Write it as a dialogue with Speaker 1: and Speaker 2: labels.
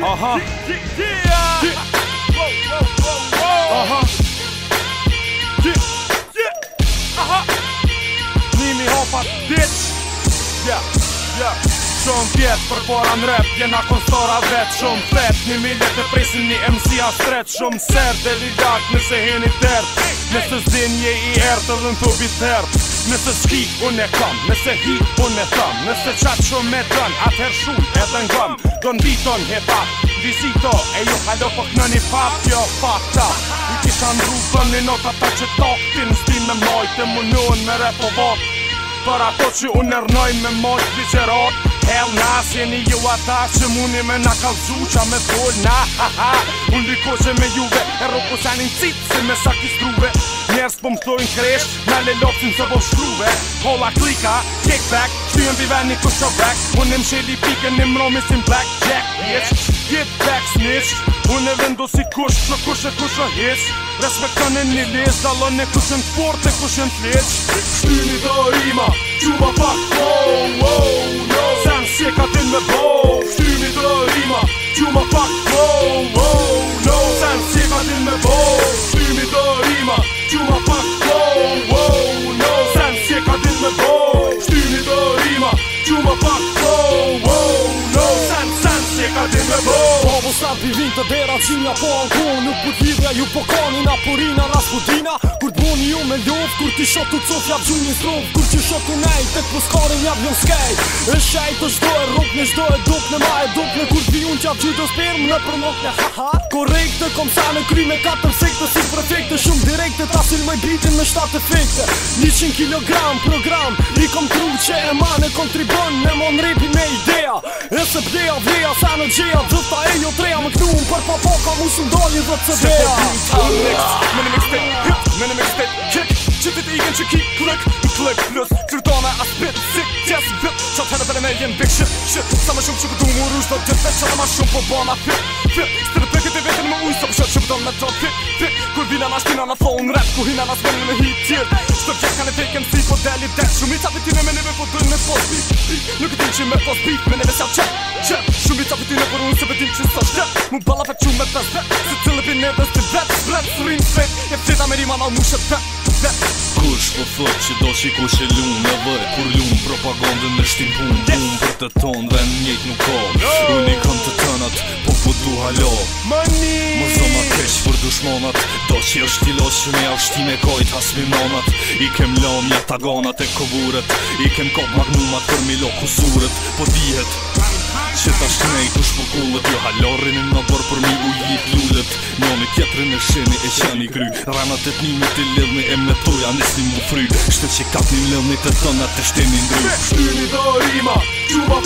Speaker 1: Aha. Yeah. Aha. Aha. Nimi hopa dit. Ja. Ja. Shumë vjetë për pora në rap Jena konstora vetë shumë fletë Një miljetë të prisin një MC a stretë Shumë serë dhe lidak nëse heni tërë Nëse zinë je i ertë, të dhënë të bitë Nëse s'ki, unë e kam Nëse hi, unë e tham Nëse qatë shumë me tën atëherë shumë edhe n'gëm Don biton he pap Vizito e ju halo po kënë një pap Jo fakta I kisha ndru bën një nota ta që taktin Sti me majtë e munion me repovat Për ato që unë e me majtë vizjerat Hell na, si një jo ata Që muni me na kalëgju qa me fol Na ha ha, unë dy koqe me juve E roko sa një citë si me shak i struve Njerës po më thojnë kresh Me le lofësin se po shkruve Hola klika, kick back Shtyën bive një kusho back Unë sheli shili pike një mromi si black jack Bitch, get back snitch Unë e vendu si kush, në kush e kush o hiq Respektën e një lis, dalon e kush e në fort e kush e në fliq Shtyni do rima, quba pak, oh, wow oh, oh. Qe ka tën me bo Shtymi të rima Qumat Kam të dera qinja po alkohol Nuk për t'lidhja ju po kani na porina Kur t'boni ju me ljov, kur t'i shot t'u cof jab gjuj një strof Kur t'i shot t'u tek për po skarin jab njën jo skajt E shajt është do e rop Në shdo e dop në ma e dop në Kur t'vi unë qab gjuj do sperm në për mok një ha ha Korekte, kom sa në kry me 4 sekte si prefekte Shumë direkte, ta sil më i bitin me 7 efekte 100 kg, program, I kom tru që e ma në kontribon Ne mon ripi me idea E se pdeja vreja sa në gjeja Dhëta e jo treja me këtu Më për po ka mu shumë dolli dhe të dheja Se po bim ta mix Me në mix fit Me kick Që ti t'i gën ki klik I klik plus Kërtona as bit Sik tjes bit Qa të herë dhe me jen big shit Shit Sa më shumë që këtu më rrush Dhe të të të të të të të të të ma shpina në thonë rap Ku hina në zbërnë hit tjirë Qështë të gjekan e fake MC po deli dead Shumica për tine me neve po dërnë në post beat Nuk e tim që me post beat me neve s'jau qep qep Shumica për tine për unë se vetim që s'o shtep Mu bala për qumë me pes vet Se cilë për neve s'ti vet Vret s'rin E Jep qita me rima mal mushet vet Vet Kush
Speaker 2: po thot që do që kush e lumë në vë Kur lumë Propaganda në shtim pun Pun për të tonë dhe njët nuk ka Unë i kam të tënat, po po du halo Mani kush Do që është t'i losë shumë ja kojt hasmi monat I kem lëm një taganat e kovurët I kem kop magnumat për mi loku Po dihet që ta shkine i kush për kullët Jo halorin e në borë për mi ujit lullet lullët Njoni tjetërin e sheni e qeni kry kry e të njimi të lëvni e me tuja nësni mu fry Shte që kap një lëvni të të të nga të shtemi ndry
Speaker 1: Shtyri do rima, quba